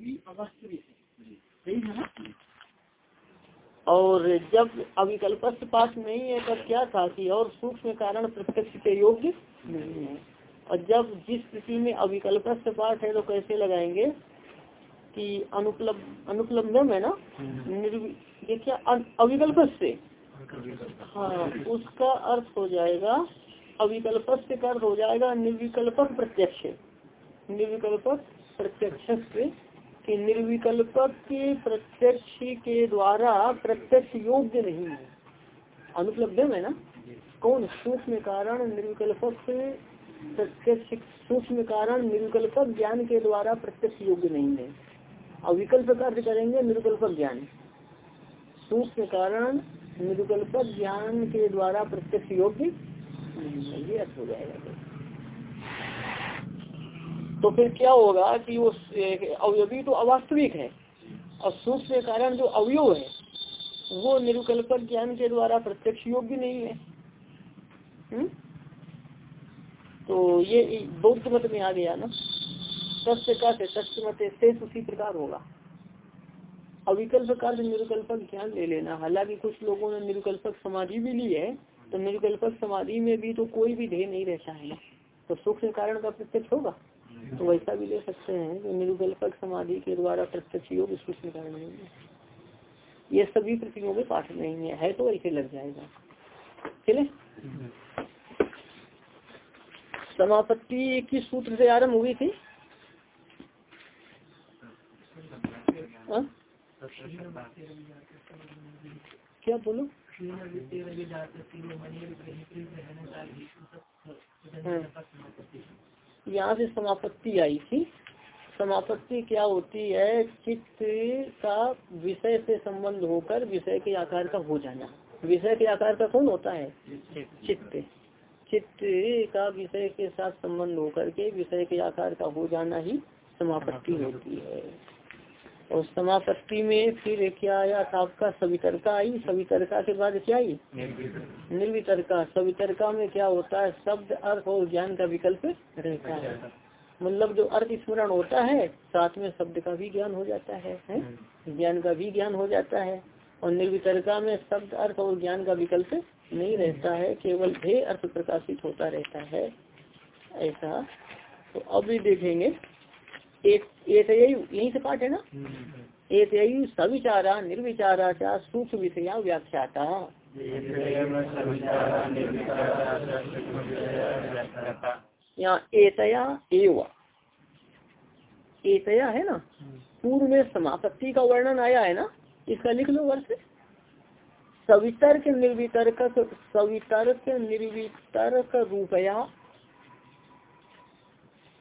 भी और जब अविकल्प पास नहीं है, तब क्या था कि और सूक्ष्म कारण प्रत्यक्ष के योग्य नहीं है। और जब जिस स्थिति में अविकल्प पाठ है तो कैसे लगाएँगे कि अनुपलब्ध अनुपलब्धम है ना? ये क्या अविकल्प से। हाँ उसका अर्थ हो जाएगा अविकल्प से अर्थ हो जाएगा निर्विकल्प प्रत्यक्ष। निर्विकल्प प्रत्यक्ष से कि निर्विकल्प के प्रत्यक्ष के द्वारा प्रत्यक्ष योग्य नहीं है। अनुपलब्ध है ना? कौन? सूक्ष्म कारण निर्विकल्प प्रत्यक्ष सूक्ष्म कारण निर्विकल्प ज्ञान के द्वारा प्रत्यक्ष योग्य नहीं है। अविकल्प कार्य करेंगे निर्विकल्प ज्ञान। सूक्ष्म कारण निर्विकल्प ज्ञान के द्वारा प्रत्यक्ष योग्य नहीं है। ये अर्थ हो जाएगा। तो फिर क्या होगा कि वो अवयवी तो अवास्तविक है। और सूक्ष्म कारण जो अवयव है, वो निरुकल्प ज्ञान के द्वारा प्रत्यक्ष योग्य नहीं है। हुँ? तो ये बौद्ध मत में आ गया ना? सत्य का से सत्य मत शेष उसी प्रकार होगा। अविकल्प कार्य निरुकल्पक ज्ञान ले लेना। हालाँकि कुछ लोगों ने निरुकल्पक समाधि भी ली है तो निरुकल्पक समाधि में भी तो कोई भी ध्येय नहीं रहता है तो सूक्ष्म कारण का प्रत्यक्ष होगा। तो वैसा भी ले सकते हैं कि निरुकल्पक समाधि के द्वारा प्रत्यक्ष योग सूक्ष्म कारण नहीं है। ये सभी प्रतियों के पाठ नहीं है, है तो ऐसे लग जाएगा। चले? समापत्ति किस सूत्र से आरंभ हुई थी? आ? क्या बोलो? यहाँ से समापत्ति आई थी। समापत्ति क्या होती है? चित्त का विषय से संबंध होकर विषय के आकार का हो जाना। विषय के आकार का कौन होता है? चित्त। चित्त का विषय के साथ संबंध होकर के विषय के आकार का हो जाना ही समापत्ति होती है। और समापत्ति में फिर क्या आया? था आपका सवितरका आई। सवितरका के बाद क्या आई? निर्वितरका सवितरका में क्या होता है? शब्द अर्थ और ज्ञान का विकल्प रहता है। मतलब जो अर्थ स्मरण होता है साथ में शब्द का भी ज्ञान हो जाता है, है? ज्ञान का भी ज्ञान हो जाता है। और निर्वितरका में शब्द अर्थ और ज्ञान का विकल्प नहीं रहता है। केवल ध्येय अर्थ प्रकाशित होता रहता है। ऐसा। तो अब भी देखेंगे। एक एक यही से पाठ है ना? एक यही सविचारा निर्विचारा क्या सूक्ष्म विषया व्याख्याता। यहाँ एतया एव। एतया है ना? पूर्व में समापत्ति का वर्णन आया है ना? इसका लिख लो वर्ष। सवितर्क निर्वितर्क सवितर्क निर्वितर्क रूपया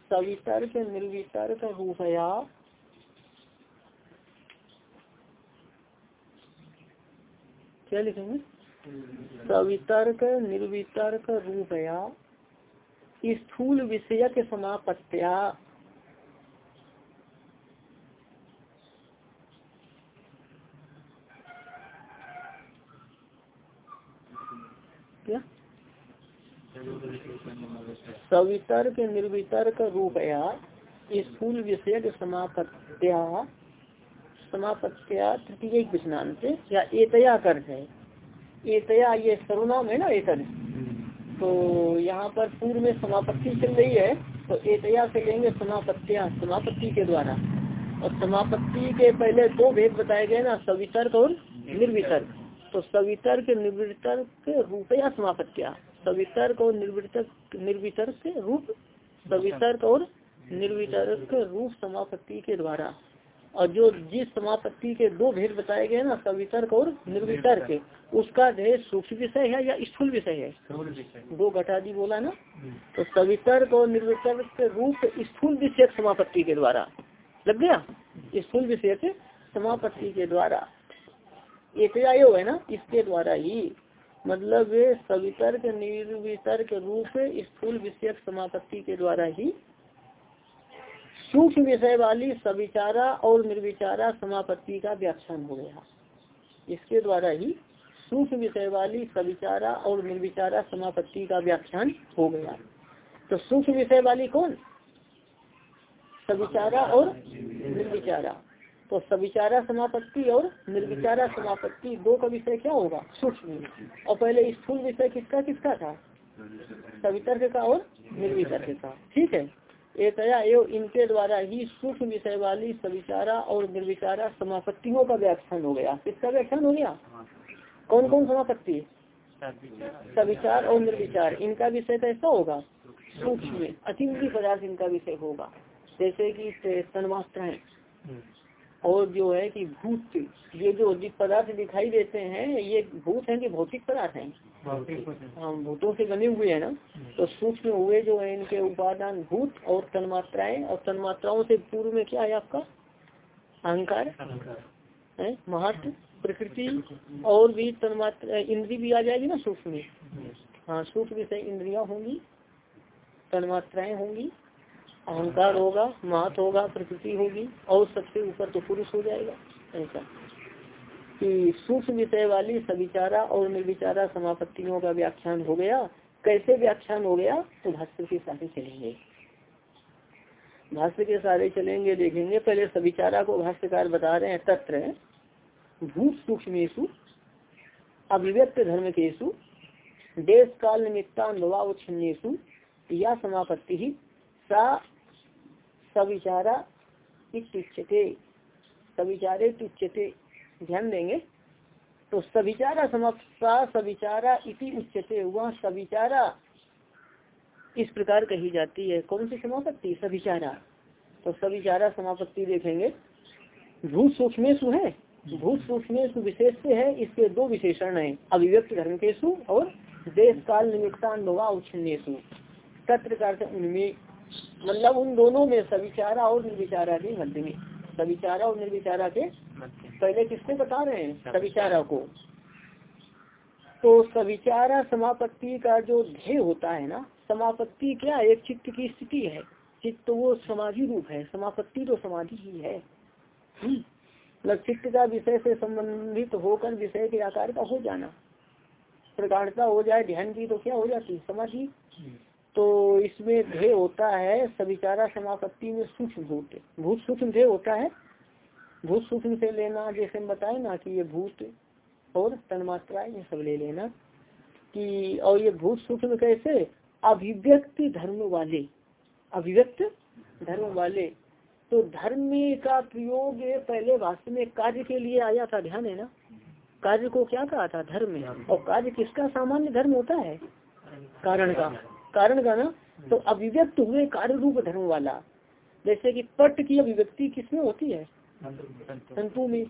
सवितर्क निर्वितर्क रूपया। क्या लिखेंगे? सवितर्क निर्वितर्क रूपया। स्थूल विषयक समापत्या। क्या? सवितर्क, निर्वितर्क रूपया स्थूल विषय समापत्या समापत्या तृतीय विष्णांत या एतया कर है। एतया ये सर्वनाम है ना एतन तो यहाँ पर पूर्व में समापत्ति चल रही है तो एतया से लेंगे समापत्तिया, समापत्ति के द्वारा। और समापत्ति के पहले दो भेद बताए गए ना, सवितर्क और निर्वितर्क। तो सवितर्क, निर्वितर्क रूपया समापत्तिया? सवितर्क और निर्वितर्क निर्वितर्क रूप सवितर्क और निर्वितर्क रूप समापत्ति के द्वारा। और जो जिस समापत्ति के दो भेद बताए गए ना सवितर्क और निर्वितर्क उसका ध्येय सूक्ष्म विषय है या स्थूल विषय है? दो घटादी बोला ना। तो सवितर्क और निर्वितर्क रूप स्थूल विषय समापत्ति के द्वारा। लग गया? स्थूल विषय समापत्ति के द्वारा। एक है ना इसके द्वारा ही मतलब सवितर्क, निर्वितर्क रूप स्थूल विषय समापत्ति के द्वारा ही सूक्ष्म विषय वाली सविचारा और निर्विचारा समापत्ति का व्याख्यान हो गया। इसके द्वारा ही सूक्ष्म विषय वाली सविचारा और निर्विचारा समापत्ति का व्याख्यान हो गया। तो सूक्ष्म विषय वाली कौन? सविचारा और निर्विचारा। तो सविचारा समापत्ति और निर्विचारा समापत्ति दो का विषय क्या होगा? सूक्ष्म और पहले स्थूल विषय किसका किसका था? सवितर्क का और निर्वितर्क का। ठीक है? एकया एवं इनके द्वारा ही सूक्ष्म विषय वाली सविचारा और निर्विचारा समापत्तियों का व्याख्यान हो गया। किसका व्याख्यान हो गया? कौन कौन समापत्ति? सविचार और निर्विचार। इनका विषय कैसा होगा? सूक्ष्म। अतिवृद्धि पदार्थ इनका विषय होगा। जैसे कि तन्मात्राएँ और जो है कि भूत ये जो पदार्थ दिखाई देते हैं ये भूत है कि भौतिक पदार्थ हैं? हम भूतों से बने हुए हैं ना? तो सूक्ष्म हुए जो है इनके उपादान भूत और तन्मात्राएँ और तन्मात्राओं से पूर्व में क्या है आपका? अहंकार। है? महत्व प्रकृति और भी तन्मात्रा इंद्री भी आ जाएगी ना सूक्ष्म हाँ सूक्ष्म से इंद्रिया होंगी तन्मात्राएँ होंगी अहंकार होगा महत होगा, प्रकृति होगी, और सबसे ऊपर तो पुरुष हो जाएगा, ऐसा। कि सूक्ष्म विषय वाली सविचारा और निर्विचारा समापत्तियों का व्याख्यान हो गया। कैसे व्याख्यान हो गया? तो भाष्य के सारे चलेंगे। भाष्य के सारे चलेंगे, देखेंगे। पहले सविचारा को भाष्यकार बता रहे हैं, तत्र भूत सूक्ष्मेशु अभिव्यक्त धर्म केशु देश काल निमित्ता निमित्तानुभावच्छिन्नेशु या समापत्ति ही सा सविचारा इत्युच्यते सविचारे तुच्यते ध्यान देंगे। तो सविचारा समाप्ता सविचारा इति उच्यते। वह सविचारा इस प्रकार कही जाती है। कौन सी समापत्ति? सविचारा। तो सविचारा समापत्ति देखेंगे। भूत सूक्ष्मेशु है। भूत सूक्ष्मेशु विशेष से है। इसके दो विशेषण है। अभिव्यक्त धर्म केशु और देश काल निमित्तानुवा उच्छिन्नेशु तत्र का उनमें मतलब उन दोनों में सविचारा और निर्विचारा के मध्य में। सविचारा और निर्विचारा के पहले किसको बता रहे हैं? सविचारा। को। तो सविचारा समापत्ति का जो ध्येय होता है ना समापत्ति क्या एक चित्त की स्थिति है? चित्त वो समाधि रूप है समापत्ति तो समाधि ही है। हम्म। मतलब चित्त का विषय से संबंधित होकर विषय के आकार का हो जाना। प्रकारता हो जाए ध्यान की तो क्या हो जाती? समाधि। तो इसमें ध्येय होता है, सविचारा समापत्ति में सूक्ष्म भूत। भूत सूक्ष्म ध्येय होता है। भूत सूक्ष्म से लेना, जैसे हम बताए ना कि ये भूत और तन्मात्रा, ये सब ले लेना कि, और ये भूत सूक्ष्म कैसे? अभिव्यक्त धर्म वाले। अभिव्यक्त धर्म वाले। तो धर्म का प्रयोग पहले वास्तव में कार्य के लिए आया था, ध्यान है ना? कार्य को क्या कहा था? धर्म। और कार्य किसका? सामान्य धर्म होता है। कारण का। कारण का ना तो अभिव्यक्त हुए कार्य रूप धर्म वाला। जैसे कि पट की अभिव्यक्ति किसमें होती है? तंतु में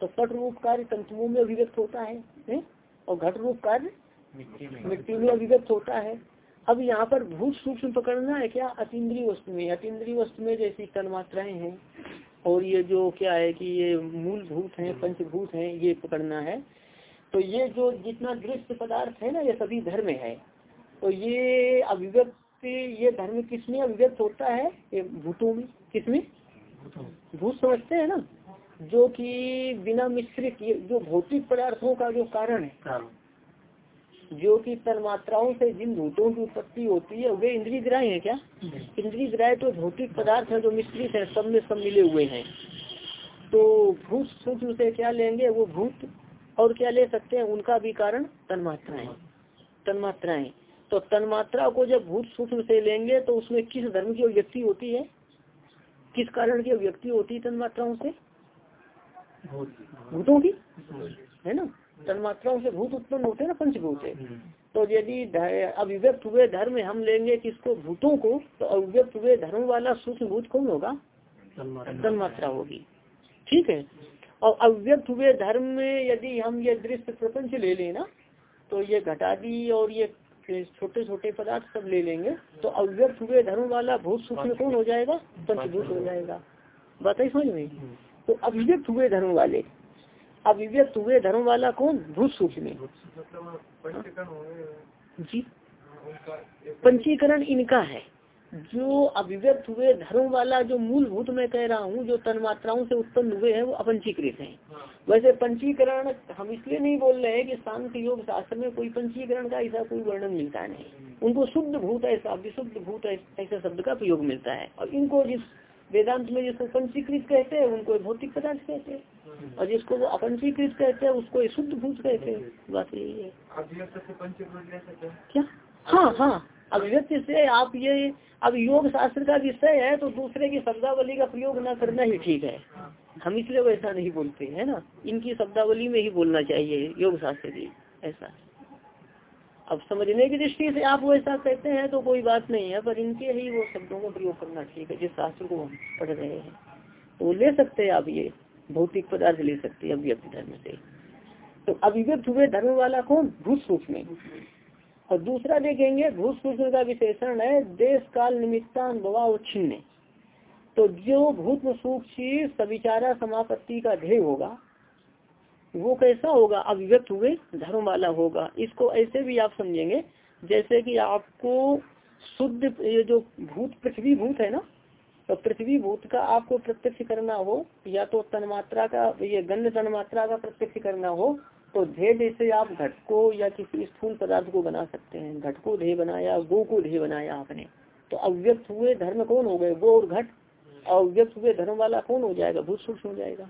तो पट रूप कार्य तंतुओं में अभिव्यक्त होता है, है? और घट रूप कार्य मिट्टी में अभिव्यक्त होता है। अब यहाँ पर भूत सूक्ष्म पकड़ना है क्या? अतिद्रीय वस्तु में अतिद्रीय वस्तु में जैसी तन्मात्राएँ हैं। और ये जो क्या है कि ये मूल भूत है पंचभूत है ये पकड़ना है। तो ये जो जितना दृश्य पदार्थ है ना ये सभी धर्म है। तो ये अभिव्यक्ति ये धर्म किसमें अभिव्यक्त होता है? ये भूतों में। किसमें भूत समझते हैं ना? जो कि बिना मिश्रित जो भौतिक पदार्थों का जो कारण है जो कि तन्मात्राओं से जिन भूतों की उत्पत्ति होती है वे इंद्रिय ग्राह है क्या? इंद्रिय ग्राह तो भौतिक पदार्थ है जो मिश्रित है सब में सब मिले हुए हैं। तो भूत सूक्ष्म से क्या लेंगे? वो भूत और क्या ले सकते हैं? उनका भी कारण तन्मात्राएँ तन्मात्राएँ। तो तन्मात्रा को जब भूत सूक्ष्म से लेंगे तो उसमें किस धर्म की अभिव्यक्ति होती है? किस कारण की अभिव्यक्ति होती है तन्मात्राओं से? भूतों की। है ना? तन्मात्राओं से भूत उत्पन्न होते हैं ना पंचभूत है तो यदि अभिव्यक्त हुए धर्म हम लेंगे किसको? भूतों को। तो अभिव्यक्त हुए धर्म वाला सूक्ष्म भूत कौन होगा? तन्मात्रा होगी। ठीक है? और अव्यक्त हुए धर्म में यदि हम ये दृश्य प्रपंच ले लेना तो ये घटादी और ये छोटे छोटे पदार्थ सब ले लेंगे तो अव्यक्त हुए धर्म वाला भूत सूक्ष्म कौन हो जाएगा? पंचभूत हो जाएगा। बात ही समझ में? तो अभिव्यक्त हुए धर्म वाले अभिव्यक्त हुए धर्म वाला कौन? भूत सूक्ष्म। जी। पंचीकरण इनका है। जो अभिव्यक्त हुए धर्म वाला जो मूलभूत मैं कह रहा हूँ जो तन्मात्राओं से उत्पन्न हुए हैं वो अपंचीकृत हैं। वैसे पंचीकरण हम इसलिए नहीं बोल रहे हैं कि शांति योग शास्त्र में कोई पंचीकरण का ऐसा कोई वर्णन मिलता नहीं। उनको शुद्ध भूत ऐसा विशुद्ध भूत ऐसा शब्द का प्रयोग मिलता है। और इनको जिस वेदांत में जिसको पंचीकृत कहते हैं उनको भौतिक पदार्थ कहते हैं। और जिसको वो अपंचीकृत कहते हैं उसको शुद्ध भूत कहते हैं। बात यही है। क्या? हाँ हाँ। अभिव्यक्ति से आप ये अब योग शास्त्र का विषय है तो दूसरे की शब्दावली का प्रयोग न करना ही ठीक है। हम इसलिए वैसा नहीं बोलते, है ना? इनकी शब्दावली में ही बोलना चाहिए, योग शास्त्र की ऐसा। अब समझने की दृष्टि से आप वैसा कहते हैं तो कोई बात नहीं है, पर इनके ही वो शब्दों का प्रयोग करना ठीक है, जिस शास्त्र को हम पढ़ रहे हैं। तो ले सकते हैं आप ये, भौतिक पदार्थ ले सकते हैं अभिव्यक्त धर्म से। तो अभिव्यक्त हुए धर्म वाला कौन? भूत सूक्ष्म और दूसरा देखेंगे भूत सूक्ष्म का विशेषण है देश काल निमित्तान बवा छिन्न तो जो भूत सूक्ष्म सविचारा समापत्ति का ध्येय होगा, वो कैसा होगा? अभिव्यक्त हुए, धर्म वाला होगा। इसको ऐसे भी आप समझेंगे, जैसे कि आपको शुद्ध, ये जो भूत, पृथ्वी भूत है ना तो पृथ्वी भूत का आपको प्रत्यक्ष करना हो, या तो तन्मात्रा का, ये गंध तन्मात्रा का प्रत्यक्ष करना हो तो ध्येय जैसे आप घट को या किसी स्थूल पदार्थ को बना सकते हैं। घट को ध्येय बनाया, गो को ध्येय बनाया आपने। तो अव्यक्त हुए धर्म कौन हो गए? गो और घट। अव्यक्त हुए धर्म वाला कौन हो जाएगा? भूत सूक्ष्म हो जाएगा।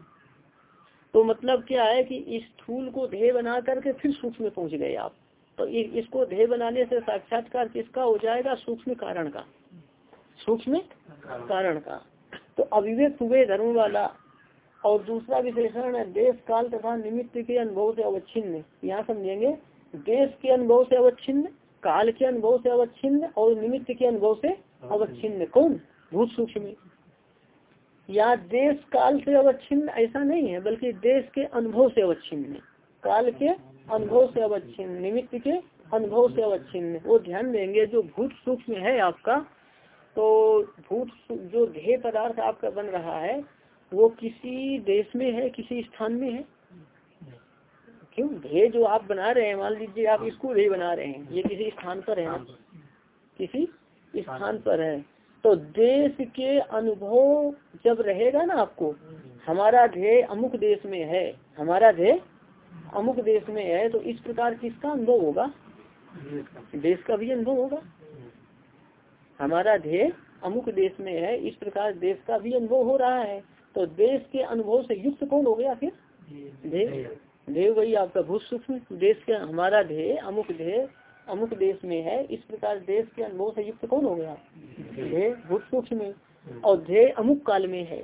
तो मतलब क्या है कि इस स्थूल को ध्येय बना करके फिर सूक्ष्म में पहुँच गए आप। तो इसको ध्येय बनाने से साक्षात्कार किसका हो जाएगा? सूक्ष्म कारण का। सूक्ष्म कारण का। तो अविवेक हुए धर्म वाला और दूसरा विशेषण है, देश काल तथा निमित्त के अनुभव से अवच्छिन्न। यहाँ समझेंगे देश के अनुभव से अवच्छिन्न, काल के अनुभव से अवच्छिन्न और निमित्त के अनुभव से अवच्छिन्न। कौन? भूत सूक्ष्म। या देश काल से अवच्छिन्न ऐसा नहीं है, बल्कि देश के अनुभव से अवच्छिन्न। काल के अनुभव से अवच्छिन्न, निमित्त के अनुभव से अवच्छिन्न। वो ध्यान देंगे, जो भूत सूक्ष्म है आपका तो भूत जो ध्येय पदार्थ आपका बन रहा है वो किसी देश में है किसी स्थान में है? क्यों? ध्येय जो आप बना रहे हैं मान लीजिए आप इसको ध्येय बना रहे हैं ये किसी स्थान पर है किसी स्थान पर है। तो देश के अनुभव जब रहेगा ना आपको हमारा ध्येय अमुक देश में है हमारा ध्येय अमुक देश में है तो इस प्रकार किसका अनुभव होगा? देश का भी अनुभव होगा। हमारा ध्येय अमुक देश में है इस प्रकार देश का भी अनुभव हो रहा है। तो देश के अनुभव से युक्त कौन हो गया फिर ध्येय ध्येय वही आपका भूत सूक्ष्म। देश के हमारा ध्येय अमुक ध्येय अमुक देश में है। इस प्रकार देश के अनुभव से युक्त कौन हो गया? ध्येय भूत सूक्ष्म में और ध्येय अमुक काल में है।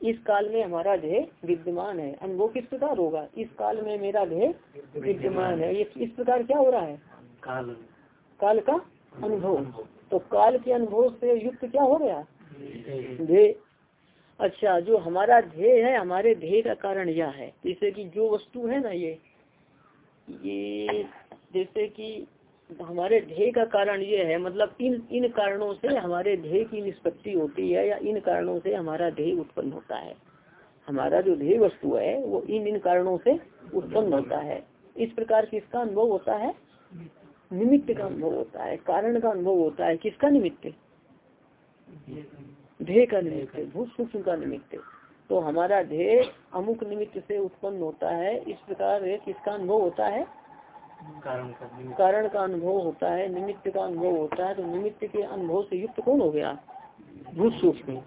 इस काल में हमारा ध्येय विद्यमान है। अनुभव किस प्रकार होगा? इस काल में मेरा ध्येय विद्यमान है। ये इस प्रकार क्या हो रहा है? काल। काल का अनुभव। तो काल के अनुभव से युक्त क्या हो गया? ध्येय। अच्छा जो हमारा ध्येय है, हमारे ध्येय का कारण यह है। जैसे कि जो वस्तु है ना ये ये जैसे कि हमारे ध्येय का कारण ये है मतलब इन इन कारणों से हमारे ध्येय की निष्पत्ति होती है या इन कारणों से हमारा ध्येय उत्पन्न होता है। हमारा जो ध्येय वस्तु है, वो इन इन कारणों से उत्पन्न होता है। इस प्रकार किसका अनुभव होता है? निमित्त का अनुभव होता है, कारण का अनुभव होता है। किसका निमित्त? ध्येय का निमित्त भूत सूक्ष्म का निमित्त तो हमारा ध्येय अमुक निमित्त से उत्पन्न होता है इस प्रकार किसका अनुभव होता है? कारण का अनुभव होता है निमित्त का अनुभव होता है तो निमित्त के अनुभव से युक्त कौन हो गया? भूत सूक्ष्म।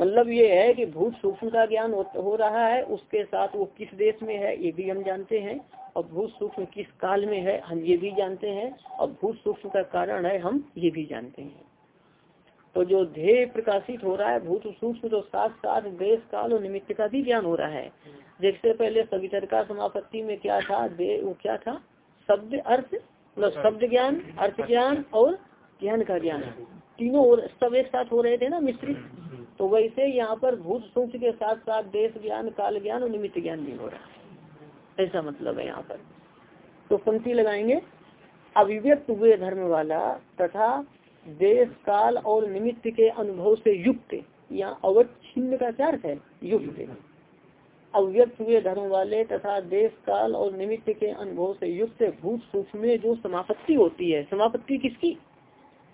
मतलब ये है कि भूत सूक्ष्म का ज्ञान हो, हो रहा है उसके साथ वो किस देश में है ये भी हम जानते हैं और भूत सूक्ष्म किस काल में है हम ये भी जानते हैं और भूत सूक्ष्म का कारण है हम ये भी जानते हैं। तो जो ध्येय प्रकाशित हो रहा है, भूत सूक्ष्म तो साथ साथ देश काल और निमित्त का भी ज्ञान हो रहा है। जैसे पहले सवितर का समापत्ति में क्या था? दे, वो क्या था? शब्द अर्थ मतलब शब्द ज्ञान, अर्थ ज्ञान और ज्ञान का ज्ञान। तीनों और सब एक साथ हो रहे थे ना मिश्रित? तो वैसे यहाँ पर भूत सूक्ष्म के साथ साथ देश ज्ञान, काल ज्ञान और निमित्त ज्ञान भी हो रहा है। ऐसा मतलब है यहाँ पर। तो पंक्ति लगाएँगे। अभिव्यक्त हुए धर्म वाला तथा देश काल और निमित्त के अनुभव से युक्त, या अवच्छिन्न का क्या अर्थ है? युक्त। अव्यक्त हुए धर्म वाले तथा देश काल और निमित्त के अनुभव से युक्त भूत सूक्ष्म में जो समापत्ति होती है, समापत्ति किसकी?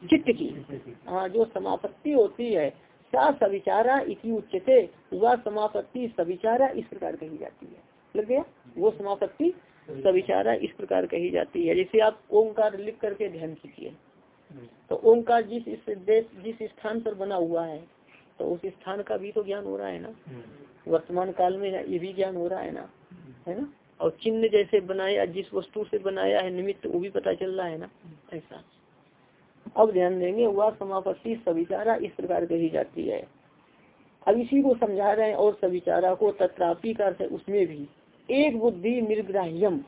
चित्त की। हाँ जो समापत्ति होती है, सा सविचारा इसी उच्चते वह समापत्ति सविचारा इस प्रकार कही जाती है। लग गया? वो समापत्ति सविचारा इस प्रकार कही जाती है। जैसे आप ओंकार लिख करके ध्यान कीजिए। तो ओंकार जिस जिस स्थान पर बना हुआ है तो उस स्थान का भी तो ज्ञान हो रहा है ना। वर्तमान काल में ये भी ज्ञान हो रहा है ना है ना? और चिन्ह जैसे बनाया जिस वस्तु से बनाया है निमित्त वो भी पता चल रहा है ना ऐसा। अब ध्यान देंगे वह समापत्ति सविचारा इस प्रकार कही जाती है। अब इसी को समझा रहे हैं और सविचारा को तत्रापि कर उसमें भी। एक बुद्धि निर्ग्राह्यम।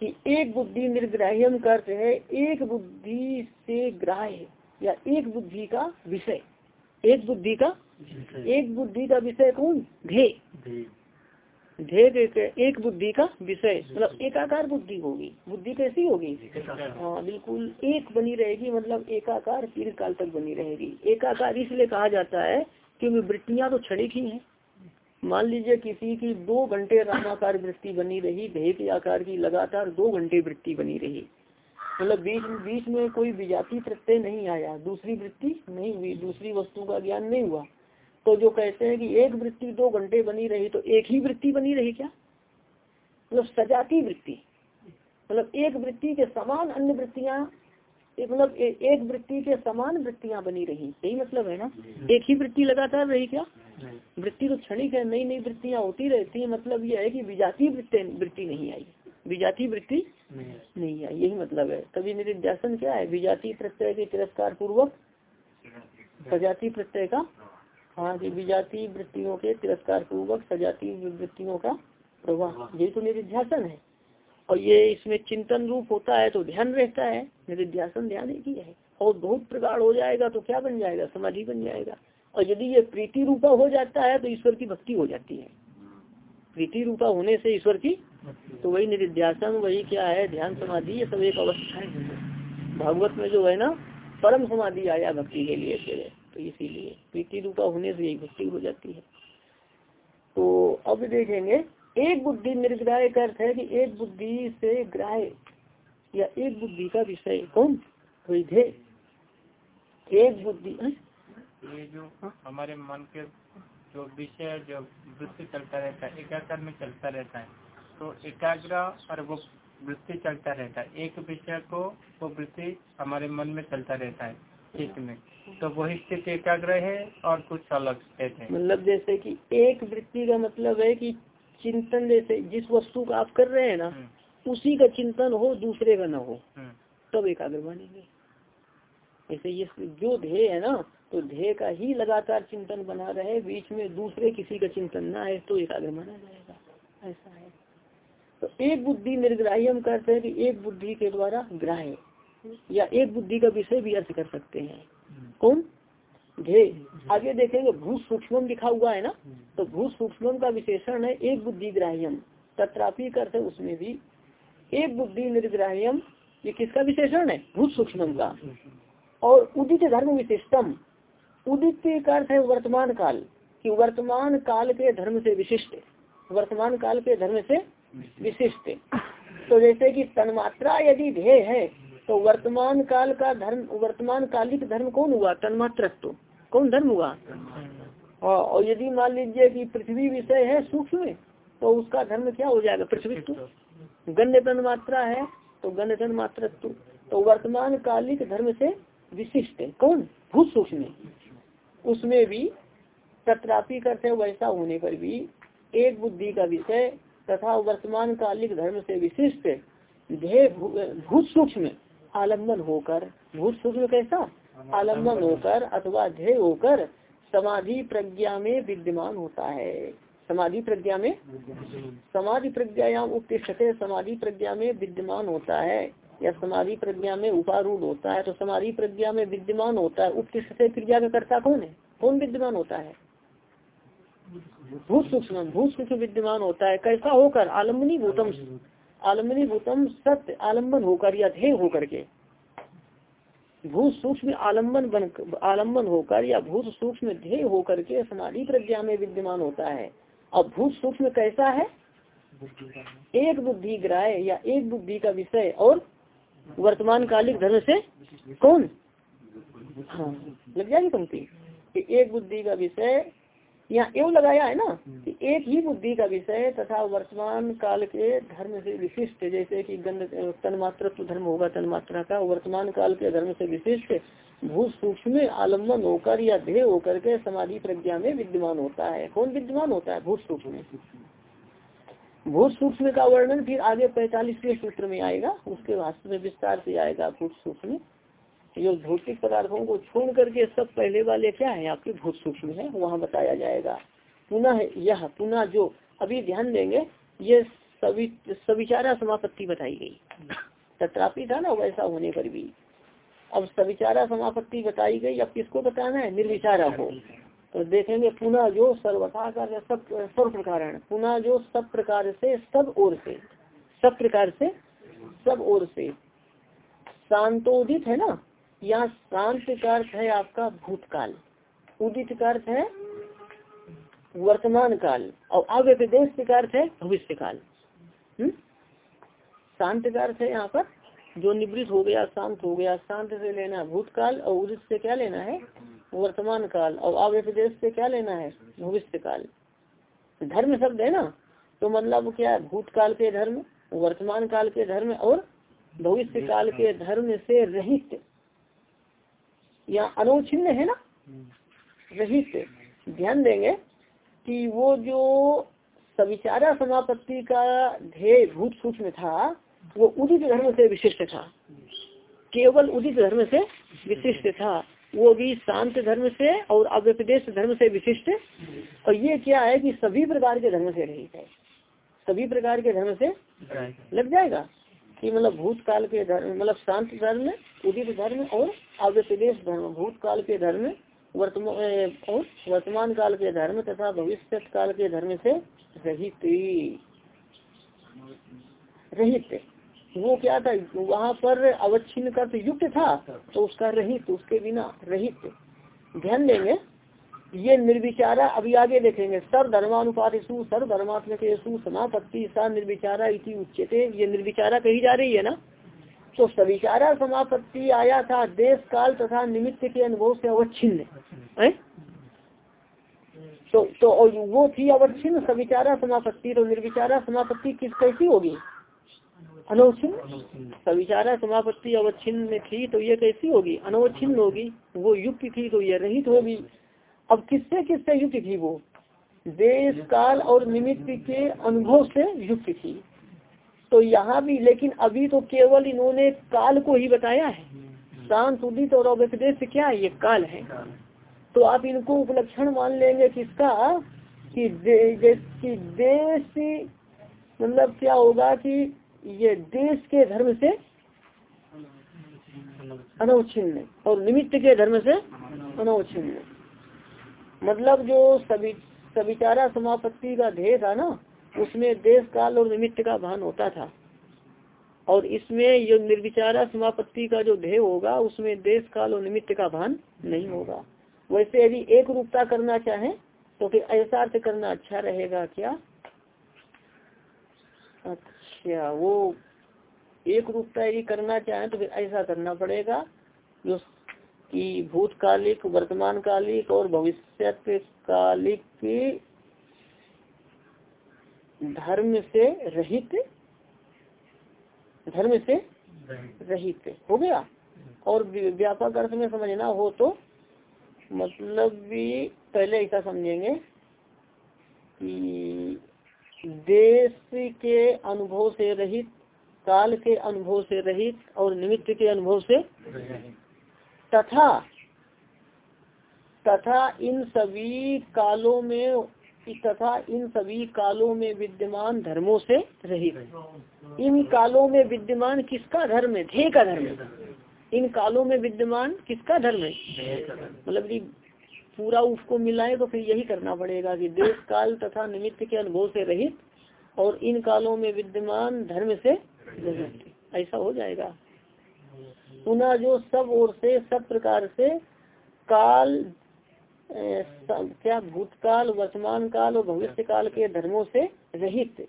कि एक बुद्धि निर्ग्राह्यम करते है एक बुद्धि से ग्राह्य या एक बुद्धि का विषय। एक बुद्धि का एक बुद्धि का विषय कौन? धे ढेर एक बुद्धि का विषय। मतलब एकाकार बुद्धि होगी। बुद्धि कैसी होगी? हाँ बिल्कुल एक बनी रहेगी मतलब एकाकार तीन काल तक बनी रहेगी। एकाकार इसलिए कहा जाता है क्योंकि वृत्तियाँ तो क्षणिक ही हैं। मान लीजिए किसी की दो घंटे रामाकार वृत्ति बनी रही ध्येय के आकार की लगातार दो घंटे वृत्ति बनी रही। मतलब बीच बीच में कोई विजाति प्रत्यय नहीं आया, दूसरी वृत्ति नहीं हुई, दूसरी वस्तु का ज्ञान नहीं हुआ। तो जो कहते हैं कि एक वृत्ति दो घंटे बनी रही तो एक ही वृत्ति बनी रही क्या? मतलब सजाती वृत्ति। मतलब एक वृत्ति के समान अन्य वृत्तियाँ मतलब एक वृत्ति के समान वृत्तियाँ बनी रही। यही मतलब है ना? एक ही वृत्ति लगातार रही क्या? वृत्ति तो क्षणिक है नई नई वृत्तियाँ होती रहती है। मतलब यह है कि विजाती वृत्ति नहीं आई। विजाती वृत्ति नहीं आई। यही मतलब है। तभी निर्ध्यासन क्या है? विजाती प्रत्यय के तिरस्कार पूर्वक सजाती प्रत्यय का हाँ जी विजाति वृत्तियों के तिरस्कार पूर्वक सजाती वृत्तियों का प्रवाह। यही तो निधिध्यासन है। और ये इसमें चिंतन रूप होता है तो ध्यान रहता है। निधिध्यासन ध्यान एक ही है। और बहुत प्रकार हो जाएगा तो क्या बन जाएगा? समाधि बन जाएगा। और यदि ये प्रीति रूपा हो जाता है तो ईश्वर की भक्ति हो जाती है। प्रीति रूपा होने से ईश्वर की तो वही निधिध्यासन वही क्या है? ध्यान समाधि, ये सब एक अवस्था है। भागवत में जो है ना, परम समाधि आया भक्ति के लिए फिर। तो इसीलिए प्रीति रूपा होने से यही भक्ति हो जाती है। तो अब देखेंगे एक बुद्धि निर्ग्राह का अर्थ है कि एक बुद्धि से ग्राह या एक बुद्धि का विषय कौन? वैधे एक बुद्धि ये जो हाँ? हमारे मन के जो विषय जो वृत्ति चलता रहता है एकाग्र में चलता रहता है तो एकाग्र और वो वृत्ति चलता रहता है। एक विषय को वो वृत्ति हमारे मन में चलता रहता है चित्त में तो वही स्थिति एकाग्र है और कुछ अलग स्थित है। मतलब जैसे कि एक वृत्ति का मतलब है कि चिंतन जैसे जिस वस्तु का आप कर रहे हैं ना हम्म। उसी का चिंतन हो दूसरे का ना हो हम्म। तब एकाग्र मानेंगे जैसे ये जो ध्येय है ना तो ध्येय का ही लगातार चिंतन बना रहे बीच में दूसरे किसी का चिंतन ना है तो एकाग्र माना जाएगा। ऐसा है। तो एक बुद्धि निर्ग्राह्यम करते हैं कि एक बुद्धि के द्वारा ग्राह्य या एक बुद्धि का विषय भी अर्थ कर सकते हैं। कौन? ढे आगे देखेंगे भू सूक्ष्म लिखा हुआ है ना? तो भू सूक्ष्म का विशेषण है एक बुद्धि ग्राह्यम तत्रापि करते उसमें भी। एक बुद्धि निर्ग्राह्यम ये किसका विशेषण है? भूत सूक्ष्म का। और उदित धर्म विशिष्टम। उदित का अर्थ है वर्तमान काल कि वर्तमान काल के धर्म से विशिष्ट वर्तमान काल के धर्म से विशिष्ट तो जैसे कि तन्मात्रा यदि ध्येय है तो वर्तमान काल का धर्म वर्तमान कालिक धर्म कौन हुआ? तन्मात्रत्व। कौन धर्म हुआ? हाँ, और यदि मान लीजिए कि पृथ्वी विषय है सूक्ष्म तो उसका धर्म क्या हो जाएगा? पृथ्वी गण्य तन मात्रा है तो गण्य तन्मात्रत्व तो वर्तमान कालिक धर्म से विशिष्ट है। कौन? भूत सूक्ष्म उसमें भी तत्रापि करते वैसा होने पर भी एक बुद्धि का विषय तथा वर्तमान कालिक धर्म से विशिष्ट भूत सूक्ष्म आलंबन होकर भूत सूक्ष्म कैसा? आलंबन होकर अथवा ध्येय होकर समाधि प्रज्ञा में विद्यमान होता है। समाधि प्रज्ञा में? समाधि प्रज्ञायाम उपतिष्ठते समाधि प्रज्ञा में विद्यमान होता है। या समाधि प्रज्ञा में उपारूढ़ होता है तो समाधि प्रज्ञा में विद्यमान होता है। उपतिष्ठते क्रिया का कर्ता कौन है? कौन विद्यमान होता है? भूत सूक्ष्म भूत सूक्ष्म विद्यमान होता है। कैसा होकर? आलम्बनी भूतम आलम्बनी भूतम सत्य आलंबन होकर या ध्येय होकर के। भूत सूक्ष्म आलंबन बन आलंबन होकर या भूत सूक्ष्म ध्येय होकर के समाधि प्रज्ञा में विद्यमान होता है। और भूत सूक्ष्म कैसा है? एक बुद्धि ग्राह या एक बुद्धि का विषय और वर्तमान कालिक धर्म से कौन? हाँ लग जाएगी पंक्ति। एक बुद्धि का विषय यहाँ एवं लगाया है ना कि एक ही बुद्धि का विषय तथा वर्तमान काल के धर्म से विशिष्ट जैसे कि गंध तन्मात्र धर्म होगा तन्मात्रा का वर्तमान काल के धर्म से विशिष्ट भूत सूक्ष्म आलंबन होकर या ध्येय होकर के समाधि प्रज्ञा में विद्यमान होता है। कौन विद्यमान होता है? भूत सूक्ष्म। भूत सूक्ष्म का वर्णन फिर आगे पैतालीसवें सूत्र में आएगा उसके वास्तव में विस्तार से आएगा भूत सूक्ष्म। जो भौतिक पदार्थों को छोड़ करके सब पहले वाले क्या है? आपके भूत सूक्ष्म है, वहाँ बताया जाएगा। पुनः यह, पुनः जो अभी ध्यान देंगे, ये सवि, सविचारा समापत्ति बताई गई। तथापि था ना वैसा होने पर भी। अब सविचारा समापत्ति बताई गई, अब किसको बताना है? निर्विचारा को। तो देखेंगे पुनः जो सर्वथा का सब सर्व प्रकार पुनः जो सब प्रकार से, सब ओर से, सब प्रकार से, सब ओर से। शांतोदित है ना? यहाँ शांत का अर्थ है आपका भूतकाल। उदित का अर्थ है वर्तमान काल। और अव्यपदेश का अर्थ है भविष्य काल हम्म? शांत का अर्थ है यहाँ पर जो निवृत्त हो गया, शांत हो गया, शांत से लेना है भूतकाल और उदित से क्या लेना है? वर्तमान काल। और अव्यपदेश से क्या लेना है? भविष्य काल धर्म शब्द है ना? तो मतलब क्या है? भूतकाल के धर्म, वर्तमान काल के धर्म और भविष्य काल के धर्म से रहित या अनोचिन्न है ना? रहित ध्यान देंगे कि वो जो सविचारा समापत्ति का ध्येय भूत सूक्ष्म था वो उदित धर्म से विशिष्ट था। केवल उदित धर्म से विशिष्ट था। वो भी शांत धर्म से और अव्यपदेश धर्म से विशिष्ट। और ये क्या है कि सभी प्रकार के धर्म से रहित है। सभी प्रकार के धर्म से लग जाएगा। कि मतलब भूतकाल के धर्म मतलब शांत धर्म उदित धर्म और अव्यपदेश धर्म, भूतकाल के धर्म वर्तमान और वर्तमान काल के धर्म तथा भविष्य काल के धर्म से रहित। रहित। वो क्या था? वहाँ पर अवच्छिन्न का युक्त था तो उसका रहित, उसके बिना रहित। ध्यान देंगे ये निर्विचारा, अभी आगे देखेंगे सर धर्मानुपातिशु सर धर्मात्मक समापत्ति सा निर्विचारा, इति उच्चते ये निर्विचारा कही जा रही है ना? तो सविचारा समापत्ति आया था देश काल तथा निमित्त के अनुभव से अवच्छिन्न। तो तो वो थी अवच्छिन्न सविचारा समापत्ति तो निर्विचारा समापत्ति किस, कैसी होगी? अनवच्छिन्न। सविचारा समापत्ति अवच्छिन्न थी तो ये कैसी होगी? अनवच्छिन्न होगी। वो युक्त थी तो ये रहित होगी। अब किससे किससे युक्त थी वो? देश काल और निमित्त के अनुभव से युक्त थी तो यहाँ भी लेकिन अभी तो केवल इन्होंने काल को ही बताया है। शांत उदित और अवपदेश क्या है ये काल है? तो आप इनको उपलक्षण मान लेंगे किसका? कि दे, कि देश मतलब क्या होगा कि ये देश के धर्म से अनवच्छिन्न और निमित्त के धर्म से अनवच्छिन्न मतलब जो सभी सविचारा समापत्ति का ध्येय था ना, उसमें देश काल और निमित्त का भान होता था। और इसमें जो निर्विचारा समापत्ति का जो ध्येय होगा, उसमें देश काल और निमित्त का भान नहीं होगा। वैसे यदि एक रूपता करना चाहे तो फिर ऐसा अर्थ करना अच्छा रहेगा क्या? अच्छा वो एक रूपता यदि करना चाहे तो फिर ऐसा करना पड़ेगा। जो कि भूतकालिक वर्तमान कालिक और भविष्य कालिक धर्म से रहित धर्म से रहित। हो गया? और व्यापक अर्थ में समझना हो तो मतलब भी पहले ऐसा समझेंगे कि देश के अनुभव से रहित काल के अनुभव से रहित और निमित्त के अनुभव से तथा तथा इन सभी कालों में, तथा इन सभी कालों में विद्यमान धर्मों से रहित इन कालों में विद्यमान किसका धर्म है? ध्येय का धर्म इन कालों में विद्यमान किसका धर्म है? मतलब कि पूरा उसको मिलाए तो फिर यही करना पड़ेगा कि देश काल तथा निमित्त के अनुभव से रहित और इन कालों में विद्यमान धर्म से रहित। ऐसा हो जाएगा। पुनः जो सब ओर से सब प्रकार से काल क्या भूतकाल वर्तमान काल और भविष्य काल के धर्मों से रहित।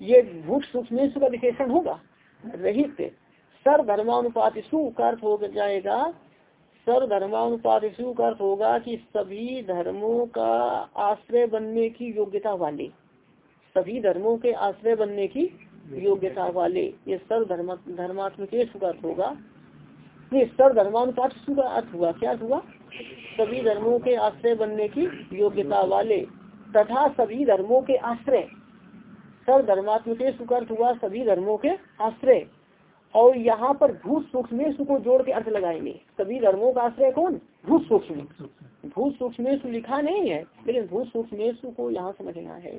ये भूत सूक्ष्म का विशेषण होगा। रहित। सर धर्मानुपात का अर्थ हो जाएगा सर्वधर्मानुपात का अर्थ होगा कि सभी धर्मों का आश्रय बनने की योग्यता वाले। सभी धर्मों के आश्रय बनने की योग्यता वाले ये सर्व धर्म धर्मात्मक का अर्थ होगा। नहीं सर्व धर्मानुपात का अर्थ हुआ। क्या हुआ? सभी धर्मों के आश्रय बनने की योग्यता वाले तथा सभी धर्मों के आश्रय। सर्व धर्मात्मक अर्थ हुआ सभी धर्मों के आश्रय। और यहाँ पर भूत सूक्ष्म को जोड़ के अर्थ लगाएँगे। सभी धर्मों का आश्रय कौन? भूत सूक्ष्म। भूत सूक्ष्म। लिखा नहीं है लेकिन भूत सूक्ष्म को यहाँ समझना है।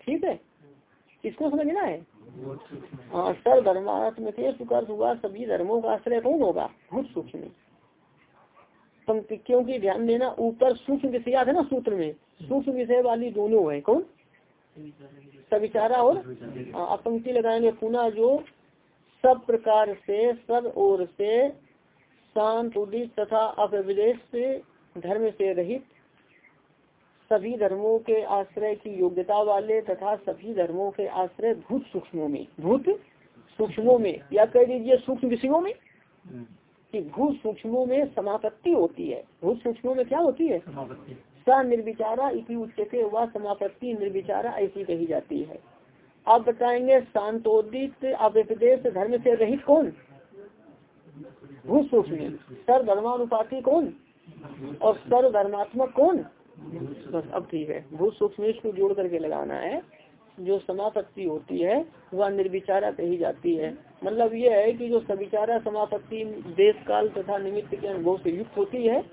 ठीक है? किसको समझना है हाँ सर्व धर्मात्मक अर्थ हुआ सभी धर्मों का आश्रय कौन होगा? भूत सूक्ष्म क्योंकि ध्यान देना ऊपर सूक्ष्म विषय है ना सूत्र में? सूक्ष्म विषय वाली दोनों है कौन? सविचारा और हाँ, पंक्ति लगाएँगे पुनः जो सब प्रकार से सब ओर से शांत उदित तथा अपविदेश से धर्म से रहित सभी धर्मों के आश्रय की योग्यता वाले तथा सभी धर्मों के आश्रय भूत सूक्ष्मों में भूत सूक्ष्मों में या कह दीजिए सूक्ष्म विषयों में? कि भूत सूक्ष्मों में समापत्ति होती है। भूत सूक्ष्मों में क्या होती है? स निर्विचारा इसी उच्चते वह समापत्ति निर्विचारा ऐसी कही जाती है। आप बताएँगे शांतोदित अव्यपदेश धर्म से रहित कौन? भूत सूक्ष्म सर्वधर्मानुपाति कौन? और सर्वधर्मात्मक कौन? बस अब ठीक है। भूत सूक्ष्म को जोड़ करके लगाना है। जो समापत्ति होती है, वह निर्विचारा कही जाती है। मतलब ये है कि जो सविचारा समापत्ति देश काल तथा निमित्त के अनुभव से युक्त होती है,